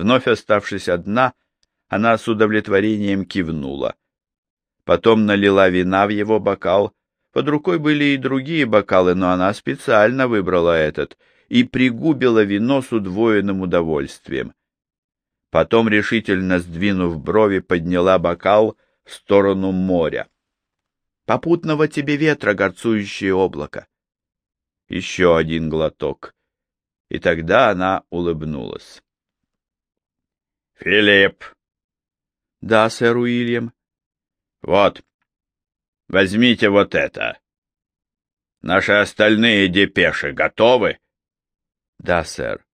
Вновь оставшись одна, она с удовлетворением кивнула. Потом налила вина в его бокал. Под рукой были и другие бокалы, но она специально выбрала этот и пригубила вино с удвоенным удовольствием. Потом, решительно сдвинув брови, подняла бокал в сторону моря. «Попутного тебе ветра, горцующее облако!» Еще один глоток, и тогда она улыбнулась. «Филипп!» «Да, сэр Уильям». «Вот, возьмите вот это. Наши остальные депеши готовы?» «Да, сэр.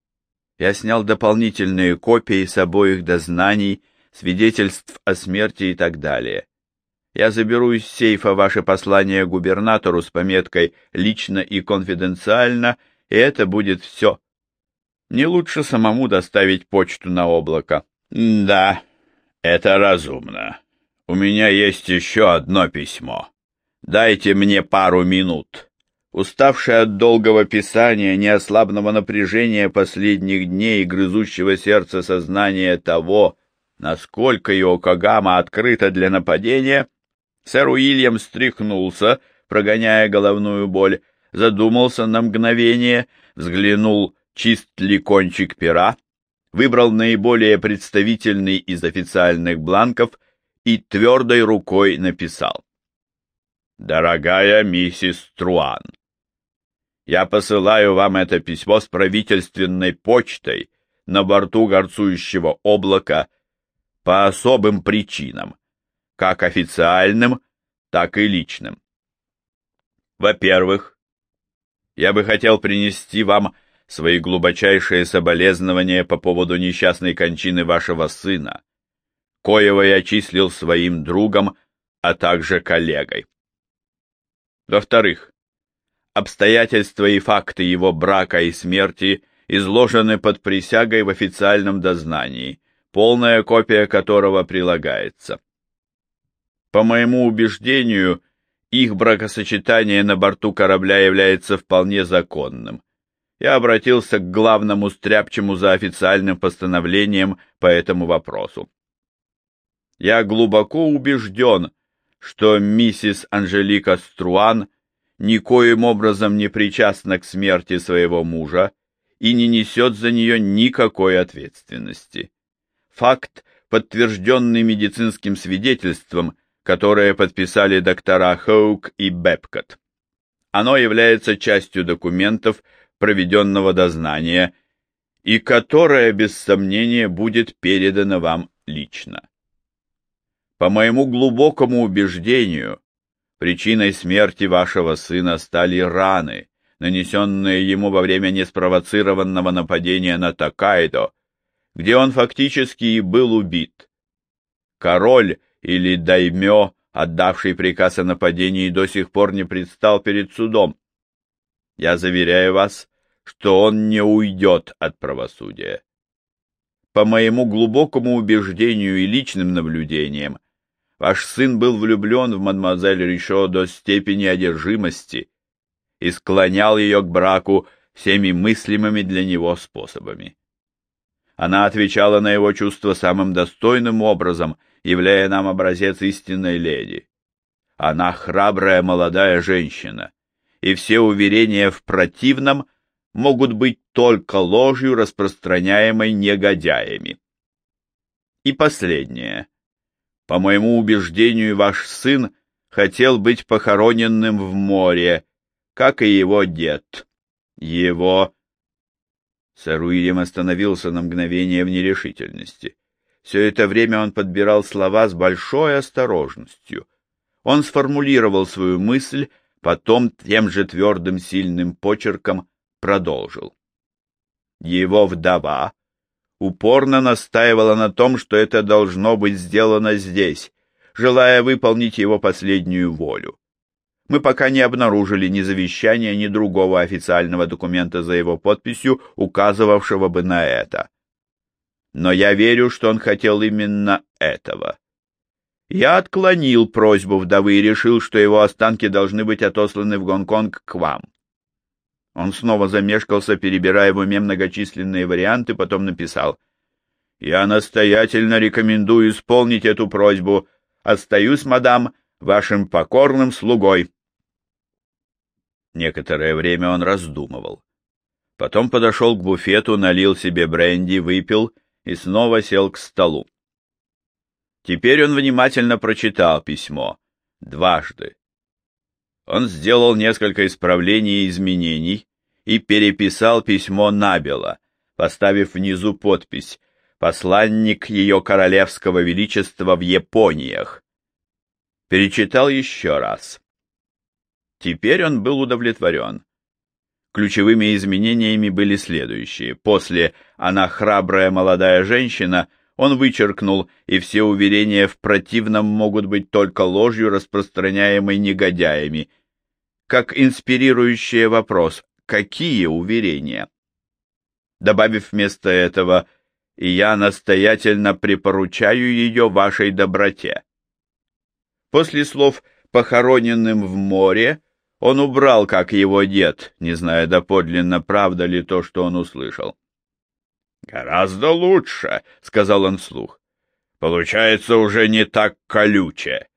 Я снял дополнительные копии с обоих дознаний, свидетельств о смерти и так далее. Я заберу из сейфа ваше послание губернатору с пометкой «Лично и конфиденциально», и это будет все. Не лучше самому доставить почту на облако. Да, это разумно. У меня есть еще одно письмо. Дайте мне пару минут. Уставшая от долгого писания, неослабного напряжения последних дней и грызущего сердце сознания того, насколько Йокогама открыта для нападения, сэр Уильям стряхнулся, прогоняя головную боль, задумался на мгновение, взглянул, чист ли кончик пера, выбрал наиболее представительный из официальных бланков и твердой рукой написал. «Дорогая миссис Труан, я посылаю вам это письмо с правительственной почтой на борту горцующего облака по особым причинам, как официальным, так и личным. Во-первых, я бы хотел принести вам свои глубочайшие соболезнования по поводу несчастной кончины вашего сына, коего я числил своим другом, а также коллегой. Во-вторых, обстоятельства и факты его брака и смерти изложены под присягой в официальном дознании, полная копия которого прилагается. По моему убеждению, их бракосочетание на борту корабля является вполне законным я обратился к главному стряпчему за официальным постановлением по этому вопросу. Я глубоко убежден, что миссис Анжелика Струан никоим образом не причастна к смерти своего мужа и не несет за нее никакой ответственности. Факт, подтвержденный медицинским свидетельством, которое подписали доктора Хоук и Бепкот. Оно является частью документов, проведенного дознания и которое, без сомнения, будет передано вам лично. По моему глубокому убеждению, причиной смерти вашего сына стали раны, нанесенные ему во время неспровоцированного нападения на Такайдо, где он фактически и был убит. Король или даймё, отдавший приказ о нападении, до сих пор не предстал перед судом. Я заверяю вас, что он не уйдет от правосудия. По моему глубокому убеждению и личным наблюдениям, ваш сын был влюблен в мадемуазель Ришо до степени одержимости и склонял ее к браку всеми мыслимыми для него способами. Она отвечала на его чувства самым достойным образом, являя нам образец истинной леди. Она храбрая молодая женщина, и все уверения в противном могут быть только ложью, распространяемой негодяями. И последнее. По моему убеждению, ваш сын хотел быть похороненным в море, как и его дед. Его... Сэр Уильям остановился на мгновение в нерешительности. Все это время он подбирал слова с большой осторожностью. Он сформулировал свою мысль, Потом тем же твердым сильным почерком продолжил. Его вдова упорно настаивала на том, что это должно быть сделано здесь, желая выполнить его последнюю волю. Мы пока не обнаружили ни завещания, ни другого официального документа за его подписью, указывавшего бы на это. Но я верю, что он хотел именно этого. Я отклонил просьбу вдовы и решил, что его останки должны быть отосланы в Гонконг к вам. Он снова замешкался, перебирая в уме многочисленные варианты, потом написал. Я настоятельно рекомендую исполнить эту просьбу. Остаюсь, мадам, вашим покорным слугой. Некоторое время он раздумывал. Потом подошел к буфету, налил себе бренди, выпил и снова сел к столу. Теперь он внимательно прочитал письмо. Дважды. Он сделал несколько исправлений и изменений и переписал письмо набело, поставив внизу подпись «Посланник Ее Королевского Величества в Япониях». Перечитал еще раз. Теперь он был удовлетворен. Ключевыми изменениями были следующие. После «она храбрая молодая женщина» он вычеркнул, и все уверения в противном могут быть только ложью, распространяемой негодяями. Как инспирирующий вопрос «какие уверения?» Добавив вместо этого «и я настоятельно припоручаю ее вашей доброте». После слов «похороненным в море» Он убрал, как его дед, не зная доподлинно, правда ли то, что он услышал. «Гораздо лучше», — сказал он вслух. «Получается уже не так колюче.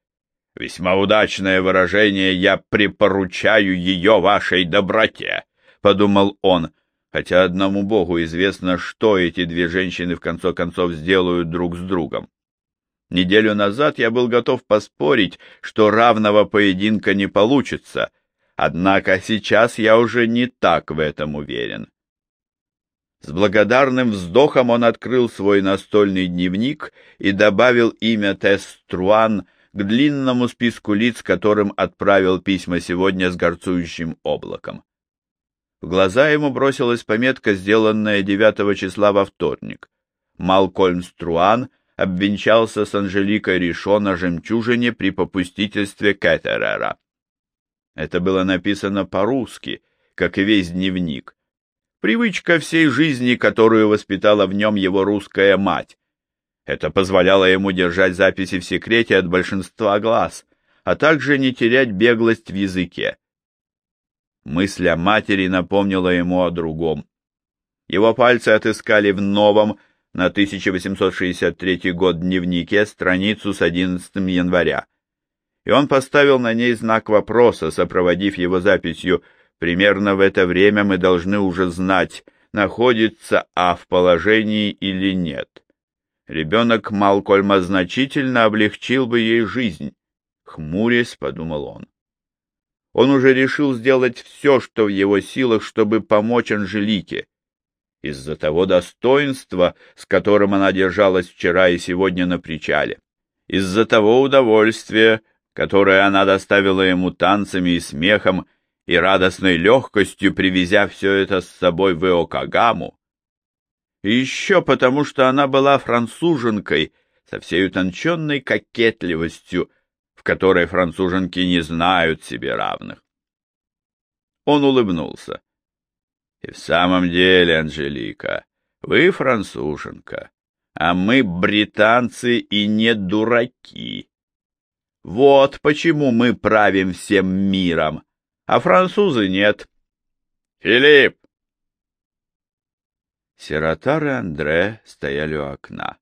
Весьма удачное выражение «я припоручаю ее вашей доброте», — подумал он, хотя одному Богу известно, что эти две женщины в конце концов сделают друг с другом. Неделю назад я был готов поспорить, что равного поединка не получится, Однако сейчас я уже не так в этом уверен. С благодарным вздохом он открыл свой настольный дневник и добавил имя Тесс Труан к длинному списку лиц, которым отправил письма сегодня с горцующим облаком. В глаза ему бросилась пометка, сделанная 9 числа во вторник. Малкольм Струан обвенчался с Анжеликой Ришо на жемчужине при попустительстве Кеттерера. Это было написано по-русски, как и весь дневник. Привычка всей жизни, которую воспитала в нем его русская мать. Это позволяло ему держать записи в секрете от большинства глаз, а также не терять беглость в языке. Мысль о матери напомнила ему о другом. Его пальцы отыскали в новом, на 1863 год дневнике, страницу с 11 января и он поставил на ней знак вопроса, сопроводив его записью «Примерно в это время мы должны уже знать, находится А в положении или нет». Ребенок Малкольма значительно облегчил бы ей жизнь. Хмурясь, подумал он. Он уже решил сделать все, что в его силах, чтобы помочь Анжелике. Из-за того достоинства, с которым она держалась вчера и сегодня на причале. Из-за того удовольствия, которое она доставила ему танцами и смехом и радостной легкостью, привезя все это с собой в Иокагаму. И еще потому, что она была француженкой со всей утонченной кокетливостью, в которой француженки не знают себе равных. Он улыбнулся. И в самом деле, Анжелика, вы француженка, а мы британцы и не дураки. Вот почему мы правим всем миром, а французы нет. Филипп! Сиротар и Андре стояли у окна.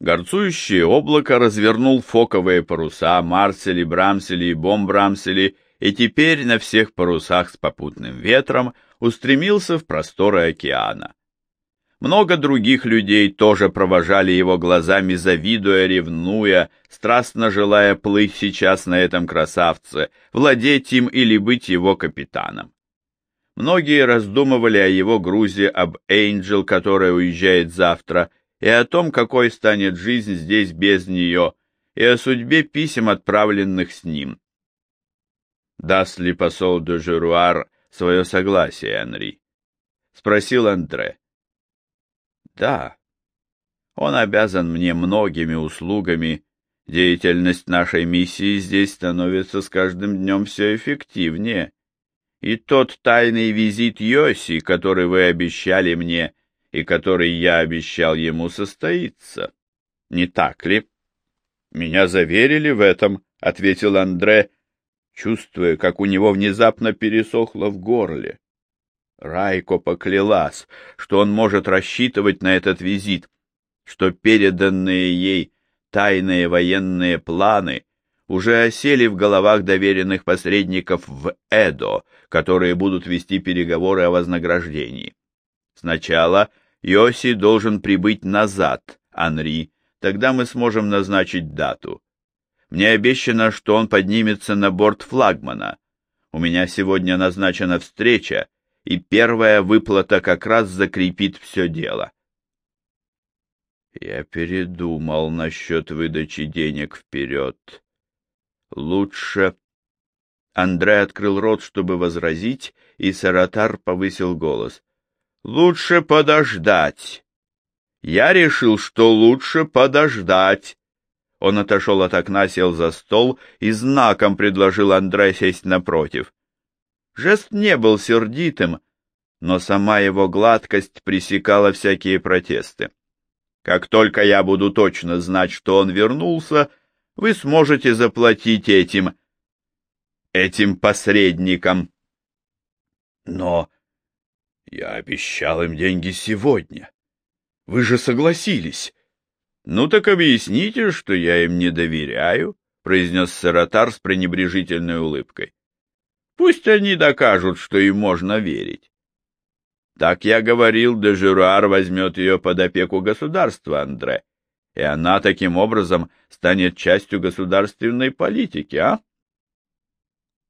Горцующее облако развернул фоковые паруса Марсели, Брамсели и Бомбрамсели, и теперь на всех парусах с попутным ветром устремился в просторы океана. Много других людей тоже провожали его глазами, завидуя, ревнуя, страстно желая плыть сейчас на этом красавце, владеть им или быть его капитаном. Многие раздумывали о его грузе, об Эйнджел, которая уезжает завтра, и о том, какой станет жизнь здесь без нее, и о судьбе писем, отправленных с ним. Даст ли посол де Журуар свое согласие, Анри? — спросил Андре. Да, он обязан мне многими услугами. Деятельность нашей миссии здесь становится с каждым днем все эффективнее. И тот тайный визит Йоси, который вы обещали мне и который я обещал ему, состоится. Не так ли? Меня заверили в этом, — ответил Андре, чувствуя, как у него внезапно пересохло в горле. Райко поклялась, что он может рассчитывать на этот визит, что переданные ей тайные военные планы уже осели в головах доверенных посредников в Эдо, которые будут вести переговоры о вознаграждении. Сначала Йоси должен прибыть назад, Анри, тогда мы сможем назначить дату. Мне обещано, что он поднимется на борт флагмана. У меня сегодня назначена встреча, и первая выплата как раз закрепит все дело. Я передумал насчет выдачи денег вперед. Лучше... Андре открыл рот, чтобы возразить, и Саратар повысил голос. Лучше подождать. Я решил, что лучше подождать. Он отошел от окна, сел за стол и знаком предложил Андре сесть напротив. Жест не был сердитым, но сама его гладкость пресекала всякие протесты. Как только я буду точно знать, что он вернулся, вы сможете заплатить этим... этим посредникам. Но я обещал им деньги сегодня. Вы же согласились. «Ну так объясните, что я им не доверяю», — произнес Саратар с пренебрежительной улыбкой. «Пусть они докажут, что им можно верить». «Так я говорил, Дежуруар возьмет ее под опеку государства, Андре, и она таким образом станет частью государственной политики, а?»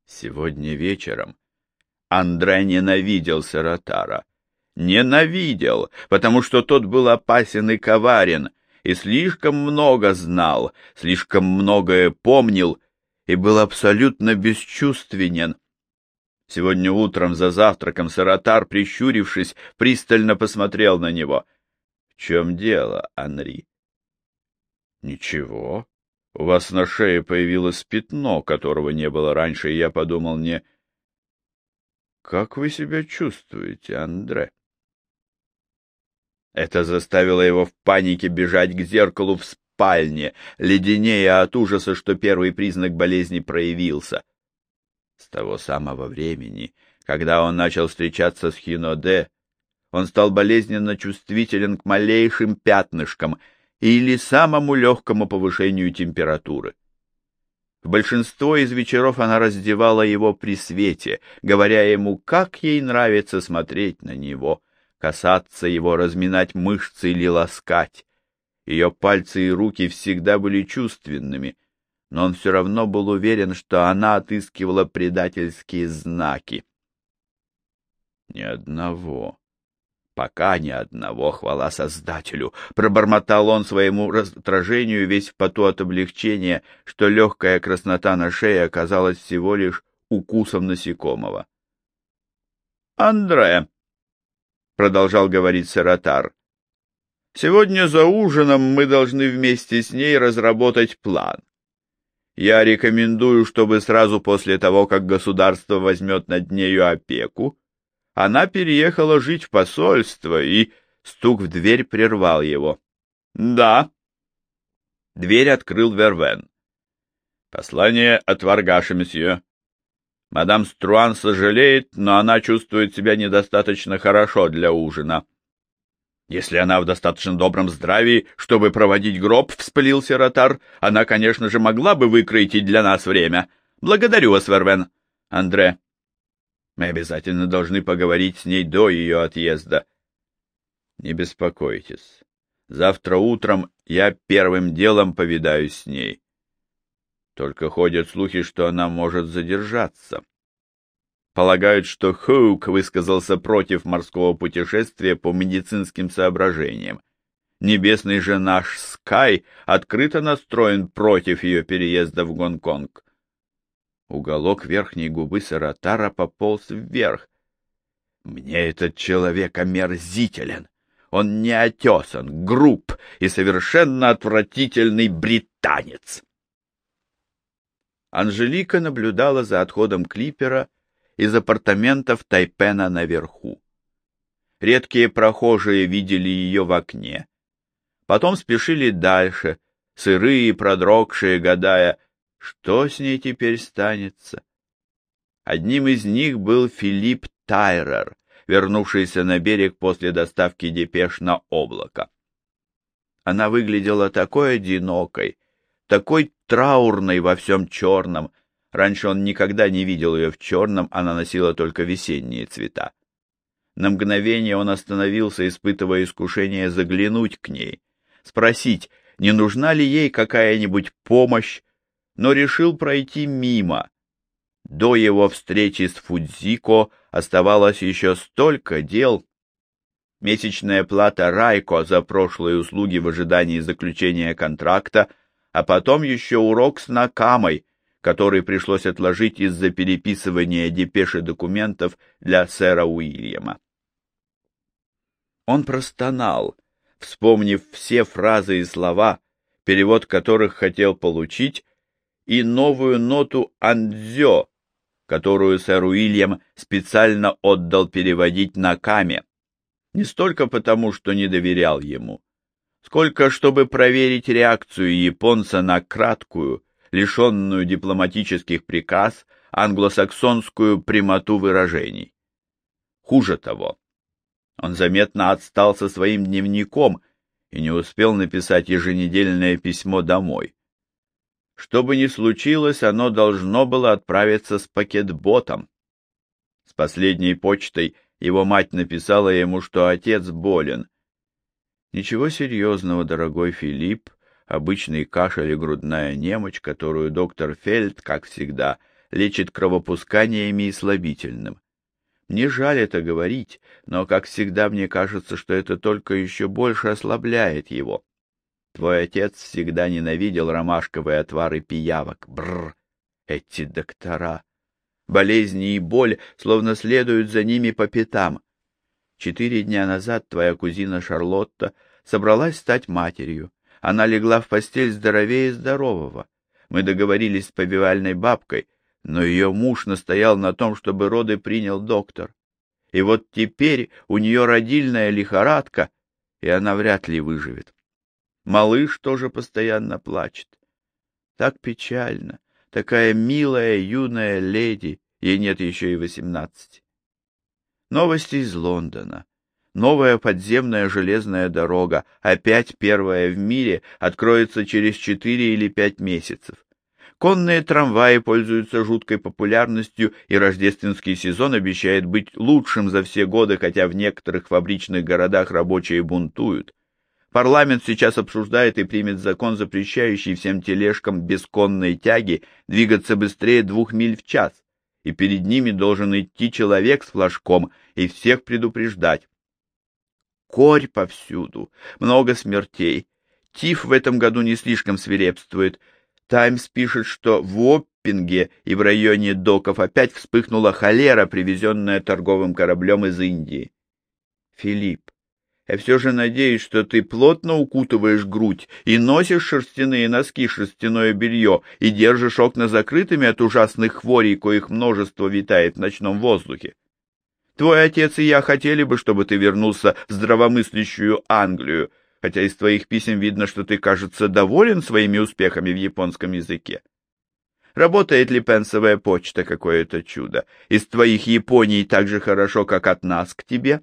Сегодня вечером Андре ненавидел Саратара. Ненавидел, потому что тот был опасен и коварен — и слишком много знал, слишком многое помнил и был абсолютно бесчувственен. Сегодня утром за завтраком Саратар, прищурившись, пристально посмотрел на него. — В чем дело, Анри? — Ничего. У вас на шее появилось пятно, которого не было раньше, и я подумал не... — Как вы себя чувствуете, Андре? — это заставило его в панике бежать к зеркалу в спальне, леденея от ужаса, что первый признак болезни проявился. С того самого времени, когда он начал встречаться с Хиноде, он стал болезненно чувствителен к малейшим пятнышкам или самому легкому повышению температуры. В большинство из вечеров она раздевала его при свете, говоря ему, как ей нравится смотреть на него — касаться его, разминать мышцы или ласкать. Ее пальцы и руки всегда были чувственными, но он все равно был уверен, что она отыскивала предательские знаки. Ни одного. Пока ни одного, хвала Создателю, пробормотал он своему раздражению весь в поту от облегчения, что легкая краснота на шее оказалась всего лишь укусом насекомого. «Андре», — продолжал говорить Саратар. «Сегодня за ужином мы должны вместе с ней разработать план. Я рекомендую, чтобы сразу после того, как государство возьмет над нею опеку, она переехала жить в посольство, и стук в дверь прервал его. «Да». Дверь открыл Вервен. «Послание от Варгаша, месье». Мадам Струан сожалеет, но она чувствует себя недостаточно хорошо для ужина. Если она в достаточно добром здравии, чтобы проводить гроб, — вспылил Сиротар, — она, конечно же, могла бы выкроить и для нас время. Благодарю вас, Вервен. Андре, мы обязательно должны поговорить с ней до ее отъезда. Не беспокойтесь. Завтра утром я первым делом повидаюсь с ней. Только ходят слухи, что она может задержаться. Полагают, что Хоук высказался против морского путешествия по медицинским соображениям. Небесный же наш Скай открыто настроен против ее переезда в Гонконг. Уголок верхней губы Саратара пополз вверх. Мне этот человек омерзителен. Он неотесан, груб и совершенно отвратительный британец. Анжелика наблюдала за отходом клипера из апартаментов Тайпена наверху. Редкие прохожие видели ее в окне. Потом спешили дальше, сырые, продрогшие, гадая, что с ней теперь станется. Одним из них был Филипп Тайрер, вернувшийся на берег после доставки депеш на облако. Она выглядела такой одинокой, такой траурной во всем черном. Раньше он никогда не видел ее в черном, она носила только весенние цвета. На мгновение он остановился, испытывая искушение заглянуть к ней, спросить, не нужна ли ей какая-нибудь помощь, но решил пройти мимо. До его встречи с Фудзико оставалось еще столько дел. Месячная плата Райко за прошлые услуги в ожидании заключения контракта, а потом еще урок с Накамой, который пришлось отложить из-за переписывания депеши документов для сэра Уильяма. Он простонал, вспомнив все фразы и слова, перевод которых хотел получить, и новую ноту «андзё», которую сэр Уильям специально отдал переводить на каме. Не столько потому, что не доверял ему, сколько чтобы проверить реакцию японца на краткую, лишенную дипломатических приказ, англосаксонскую прямоту выражений. Хуже того, он заметно отстал со своим дневником и не успел написать еженедельное письмо домой. Что бы ни случилось, оно должно было отправиться с пакетботом. С последней почтой его мать написала ему, что отец болен. Ничего серьезного, дорогой Филипп, обычный кашель и грудная немочь, которую доктор Фельд, как всегда, лечит кровопусканиями и слабительным. Мне жаль это говорить, но, как всегда, мне кажется, что это только еще больше ослабляет его. Твой отец всегда ненавидел ромашковые отвары пиявок. Бррр! Эти доктора! Болезни и боль словно следуют за ними по пятам. Четыре дня назад твоя кузина Шарлотта собралась стать матерью. Она легла в постель здоровее здорового. Мы договорились с повивальной бабкой, но ее муж настоял на том, чтобы роды принял доктор. И вот теперь у нее родильная лихорадка, и она вряд ли выживет. Малыш тоже постоянно плачет. Так печально. Такая милая юная леди, ей нет еще и восемнадцати. Новости из Лондона. Новая подземная железная дорога, опять первая в мире, откроется через четыре или пять месяцев. Конные трамваи пользуются жуткой популярностью, и рождественский сезон обещает быть лучшим за все годы, хотя в некоторых фабричных городах рабочие бунтуют. Парламент сейчас обсуждает и примет закон, запрещающий всем тележкам без конной тяги двигаться быстрее двух миль в час, и перед ними должен идти человек с флажком и всех предупреждать. Корь повсюду, много смертей. Тиф в этом году не слишком свирепствует, Таймс пишет, что в Оппинге и в районе доков опять вспыхнула холера, привезенная торговым кораблем из Индии. Филипп, я все же надеюсь, что ты плотно укутываешь грудь и носишь шерстяные носки, шерстяное белье и держишь окна закрытыми от ужасных хворей, коих множество витает в ночном воздухе. Твой отец и я хотели бы, чтобы ты вернулся в здравомыслящую Англию, хотя из твоих писем видно, что ты, кажется, доволен своими успехами в японском языке. Работает ли пенсовая почта какое-то чудо? Из твоих Японий так же хорошо, как от нас к тебе?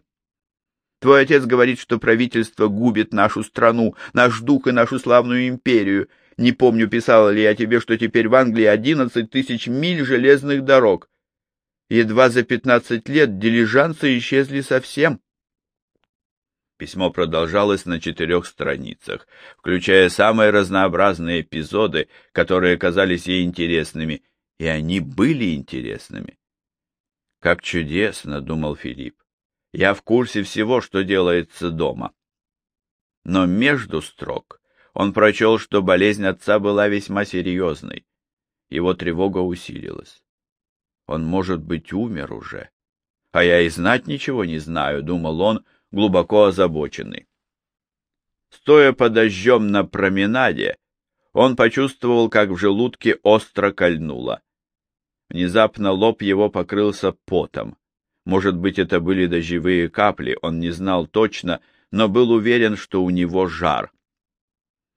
Твой отец говорит, что правительство губит нашу страну, наш дух и нашу славную империю. Не помню, писала ли я тебе, что теперь в Англии одиннадцать тысяч миль железных дорог. Едва за пятнадцать лет дилижансы исчезли совсем. Письмо продолжалось на четырех страницах, включая самые разнообразные эпизоды, которые казались ей интересными, и они были интересными. «Как чудесно!» — думал Филипп. «Я в курсе всего, что делается дома». Но между строк он прочел, что болезнь отца была весьма серьезной. Его тревога усилилась. Он, может быть, умер уже. А я и знать ничего не знаю, — думал он, — глубоко озабоченный. Стоя под дождем на променаде, он почувствовал, как в желудке остро кольнуло. Внезапно лоб его покрылся потом. Может быть, это были дождевые капли, он не знал точно, но был уверен, что у него жар.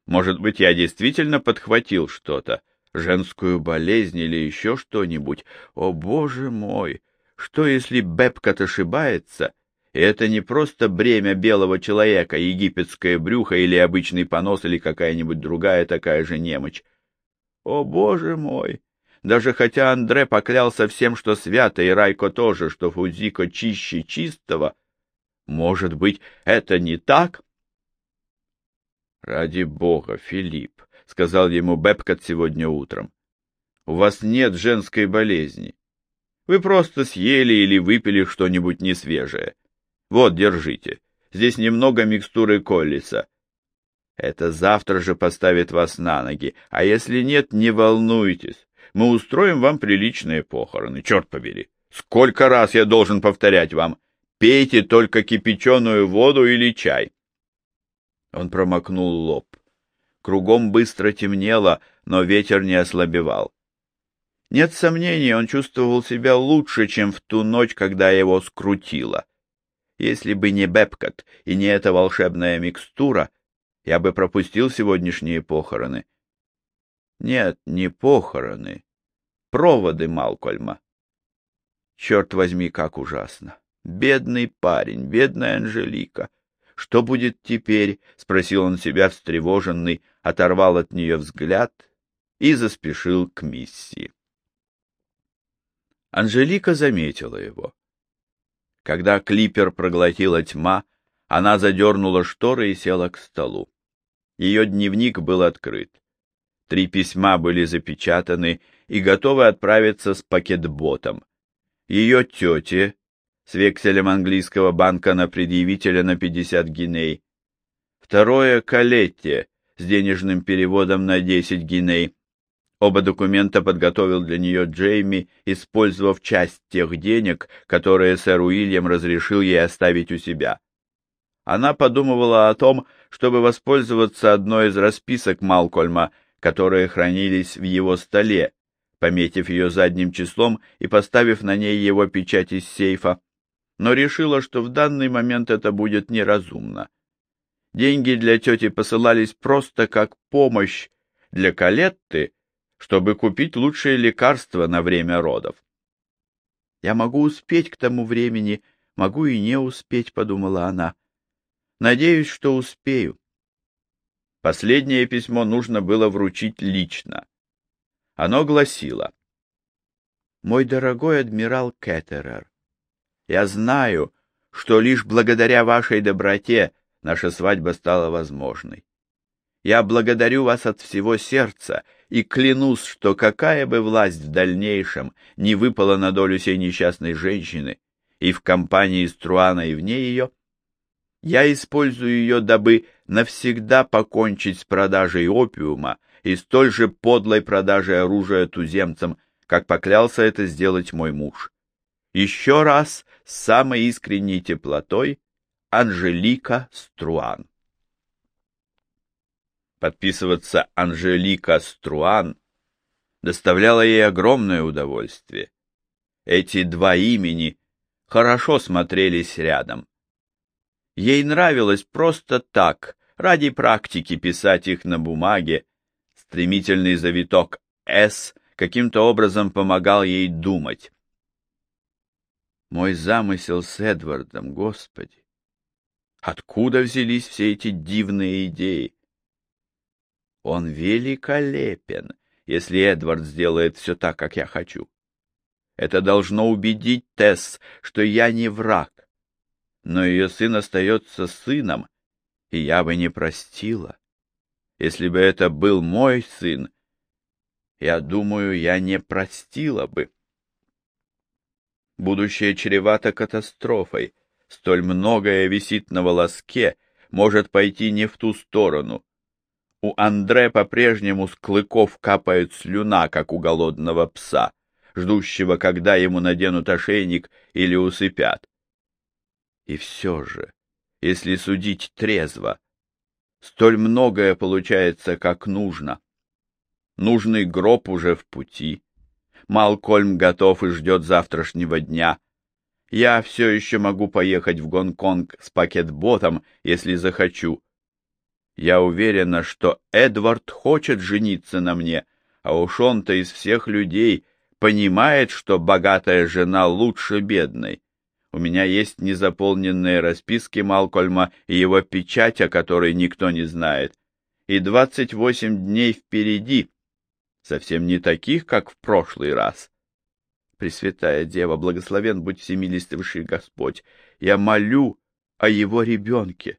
Может быть, я действительно подхватил что-то, женскую болезнь или еще что-нибудь. О, боже мой! Что, если Бепкот ошибается, И это не просто бремя белого человека, египетское брюхо или обычный понос или какая-нибудь другая такая же немочь. О, боже мой! Даже хотя Андре поклялся всем, что свято, и Райко тоже, что Фудзико чище чистого, может быть, это не так? Ради бога, Филипп, — сказал ему Бепкот сегодня утром, — у вас нет женской болезни. Вы просто съели или выпили что-нибудь несвежее. Вот, держите. Здесь немного микстуры коллиса. Это завтра же поставит вас на ноги, а если нет, не волнуйтесь. Мы устроим вам приличные похороны, черт побери. Сколько раз я должен повторять вам? Пейте только кипяченую воду или чай. Он промокнул лоб. Кругом быстро темнело, но ветер не ослабевал. Нет сомнений, он чувствовал себя лучше, чем в ту ночь, когда его скрутило. Если бы не Бепкот и не эта волшебная микстура, я бы пропустил сегодняшние похороны. Нет, не похороны. Проводы Малкольма. Черт возьми, как ужасно. Бедный парень, бедная Анжелика. Что будет теперь? — спросил он себя встревоженный, оторвал от нее взгляд и заспешил к миссии. Анжелика заметила его. Когда клипер проглотила тьма, она задернула шторы и села к столу. Ее дневник был открыт. Три письма были запечатаны и готовы отправиться с пакетботом. Ее тете, с векселем английского банка на предъявителя на 50 гиней. Второе — Калетте, с денежным переводом на 10 гиней. Оба документа подготовил для нее Джейми, использовав часть тех денег, которые сэр Уильям разрешил ей оставить у себя. Она подумывала о том, чтобы воспользоваться одной из расписок Малкольма, которые хранились в его столе, пометив ее задним числом и поставив на ней его печать из сейфа, но решила, что в данный момент это будет неразумно. Деньги для тети посылались просто как помощь для Калетты, чтобы купить лучшие лекарства на время родов. «Я могу успеть к тому времени, могу и не успеть», — подумала она. «Надеюсь, что успею». Последнее письмо нужно было вручить лично. Оно гласило. «Мой дорогой адмирал Кеттерер, я знаю, что лишь благодаря вашей доброте наша свадьба стала возможной. Я благодарю вас от всего сердца и клянусь, что какая бы власть в дальнейшем не выпала на долю сей несчастной женщины, и в компании Струана и вне ее, я использую ее, дабы навсегда покончить с продажей опиума и столь же подлой продажей оружия туземцам, как поклялся это сделать мой муж. Еще раз с самой искренней теплотой Анжелика Струан. Подписываться Анжелика Струан доставляло ей огромное удовольствие. Эти два имени хорошо смотрелись рядом. Ей нравилось просто так, ради практики писать их на бумаге. Стремительный завиток «С» каким-то образом помогал ей думать. Мой замысел с Эдвардом, Господи! Откуда взялись все эти дивные идеи? Он великолепен, если Эдвард сделает все так, как я хочу. Это должно убедить Тесс, что я не враг. Но ее сын остается сыном, и я бы не простила. Если бы это был мой сын, я думаю, я не простила бы. Будущее чревато катастрофой. Столь многое висит на волоске, может пойти не в ту сторону. У Андре по-прежнему с клыков капает слюна, как у голодного пса, ждущего, когда ему наденут ошейник или усыпят. И все же, если судить трезво, столь многое получается, как нужно. Нужный гроб уже в пути. Малкольм готов и ждет завтрашнего дня. Я все еще могу поехать в Гонконг с пакетботом, если захочу. Я уверена, что Эдвард хочет жениться на мне, а уж он-то из всех людей понимает, что богатая жена лучше бедной. У меня есть незаполненные расписки Малкольма и его печать, о которой никто не знает. И двадцать восемь дней впереди, совсем не таких, как в прошлый раз. Пресвятая Дева, благословен будь всемилостивший Господь, я молю о его ребенке.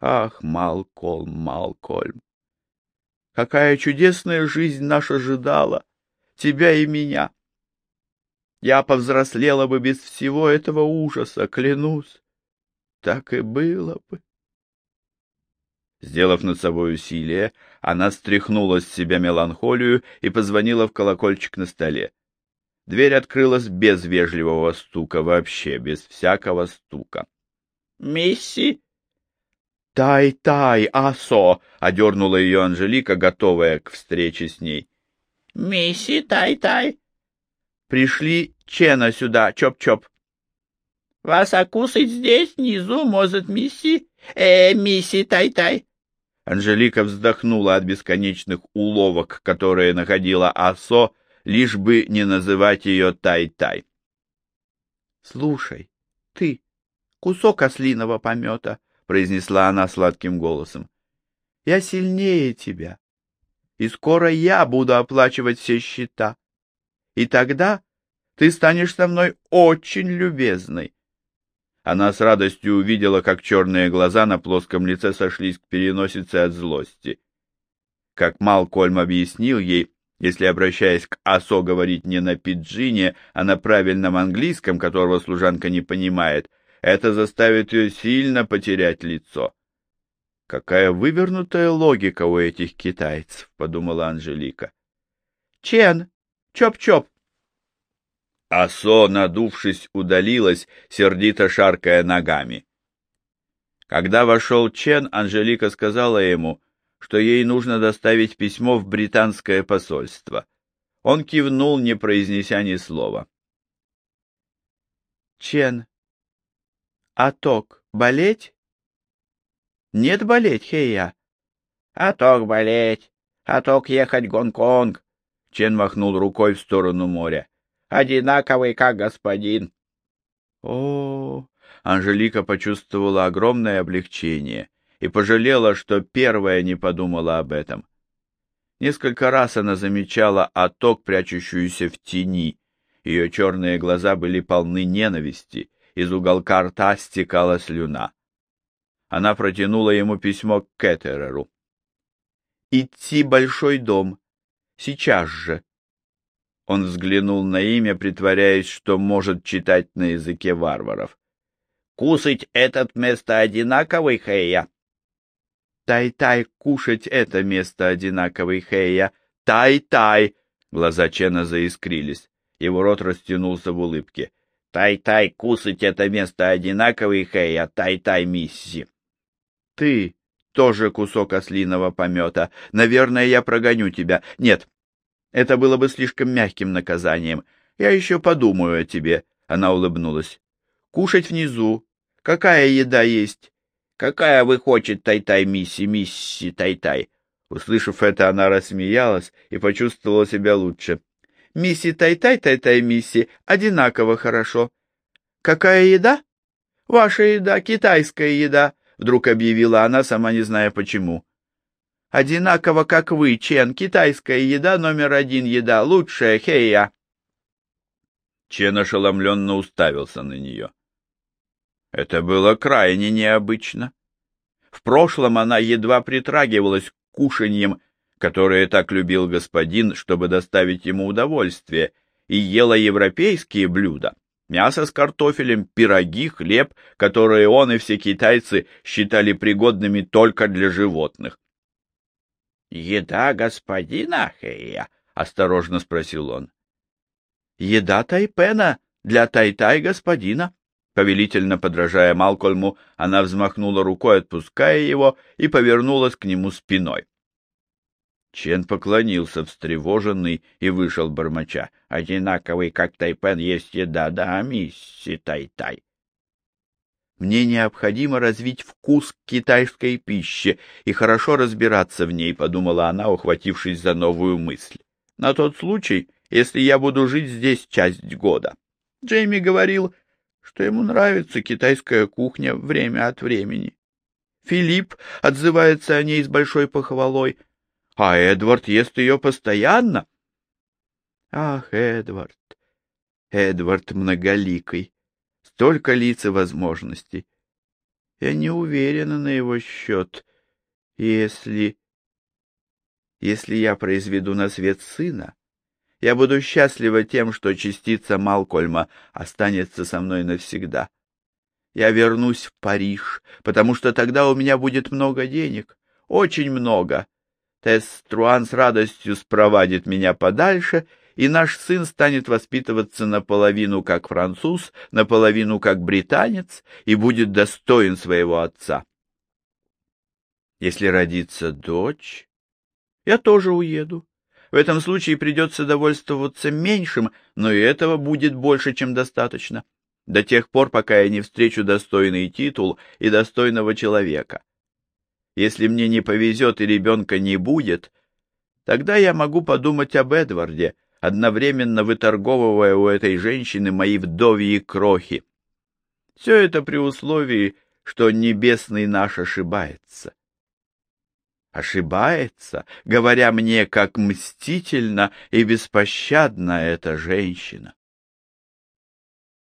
Ах, Малкольм, Малкольм, какая чудесная жизнь наша ожидала, тебя и меня! Я повзрослела бы без всего этого ужаса, клянусь. Так и было бы. Сделав над собой усилие, она стряхнула с себя меланхолию и позвонила в колокольчик на столе. Дверь открылась без вежливого стука, вообще без всякого стука. — Мисси? — Тай-тай, асо! — одернула ее Анжелика, готовая к встрече с ней. — Мисси, тай-тай! Пришли Чена сюда, чоп-чоп. — Вас окусать здесь, внизу, может, мисси? Э, мисси, тай-тай. Анжелика вздохнула от бесконечных уловок, которые находила Асо, лишь бы не называть ее Тай-Тай. — Слушай, ты, кусок ослиного помета, — произнесла она сладким голосом, — я сильнее тебя, и скоро я буду оплачивать все счета. И тогда ты станешь со мной очень любезной. Она с радостью увидела, как черные глаза на плоском лице сошлись к переносице от злости. Как Малкольм объяснил ей, если, обращаясь к Асо, говорить не на пиджине, а на правильном английском, которого служанка не понимает, это заставит ее сильно потерять лицо. «Какая вывернутая логика у этих китайцев», — подумала Анжелика. «Чен! Чоп-чоп!» Асо, надувшись, удалилась, сердито шаркая ногами. Когда вошел Чен, Анжелика сказала ему, что ей нужно доставить письмо в британское посольство. Он кивнул, не произнеся ни слова. Чен, а ток болеть? Нет болеть, Хея. А ток болеть, а ток ехать в Гонконг. Чен махнул рукой в сторону моря одинаковый, как господин. О, Анжелика почувствовала огромное облегчение и пожалела, что первая не подумала об этом. Несколько раз она замечала отток, прячущуюся в тени. Ее черные глаза были полны ненависти, из уголка рта стекала слюна. Она протянула ему письмо к Кеттереру. «Идти большой дом. Сейчас же. Он взглянул на имя, притворяясь, что может читать на языке варваров. «Кусать этот место одинаковый, Хэя?» «Тай-тай, кушать это место одинаковый, Хэя! Тай-тай!» Глаза Чена заискрились. Его рот растянулся в улыбке. «Тай-тай, кусать это место одинаковый, Хэя! Тай-тай, мисси!» «Ты тоже кусок ослиного помета. Наверное, я прогоню тебя. Нет, это было бы слишком мягким наказанием. Я еще подумаю о тебе. Она улыбнулась. Кушать внизу. Какая еда есть? Какая вы хочет, Тай-Тай, мисси, мисси, Тай-Тай? Услышав это, она рассмеялась и почувствовала себя лучше. Мисси Тай-Тай, Тай-Тай, мисси, одинаково хорошо. Какая еда? Ваша еда, китайская еда, вдруг объявила она, сама не зная почему. Одинаково, как вы, Чен, китайская еда номер один еда, лучшая, хея. Чен ошеломленно уставился на нее. Это было крайне необычно. В прошлом она едва притрагивалась к кушаньям, которые так любил господин, чтобы доставить ему удовольствие, и ела европейские блюда. Мясо с картофелем, пироги, хлеб, которые он и все китайцы считали пригодными только для животных. — Еда господина Хэя? — осторожно спросил он. — Еда Тайпена для Тайтай господина. Повелительно подражая Малкольму, она взмахнула рукой, отпуская его, и повернулась к нему спиной. Чен поклонился, встревоженный, и вышел бормоча. — Одинаковый, как Тайпен, есть еда, да, мисси Тай-Тай. Мне необходимо развить вкус к китайской пище и хорошо разбираться в ней, подумала она, ухватившись за новую мысль. На тот случай, если я буду жить здесь часть года. Джейми говорил, что ему нравится китайская кухня время от времени. Филипп отзывается о ней с большой похвалой, а Эдвард ест ее постоянно. Ах, Эдвард, Эдвард многоликий, столько лиц и возможностей. Я не уверена на его счет, если... Если я произведу на свет сына, я буду счастлива тем, что частица Малкольма останется со мной навсегда. Я вернусь в Париж, потому что тогда у меня будет много денег, очень много. Тесс Труан с радостью спровадит меня подальше, и наш сын станет воспитываться наполовину как француз, наполовину как британец, и будет достоин своего отца. Если родится дочь, я тоже уеду. В этом случае придется довольствоваться меньшим, но и этого будет больше, чем достаточно, до тех пор, пока я не встречу достойный титул и достойного человека. Если мне не повезет и ребенка не будет, тогда я могу подумать об Эдварде, одновременно выторговывая у этой женщины мои вдовьи крохи. Все это при условии, что небесный наш ошибается ошибается, говоря мне, как мстительно и беспощадна эта женщина.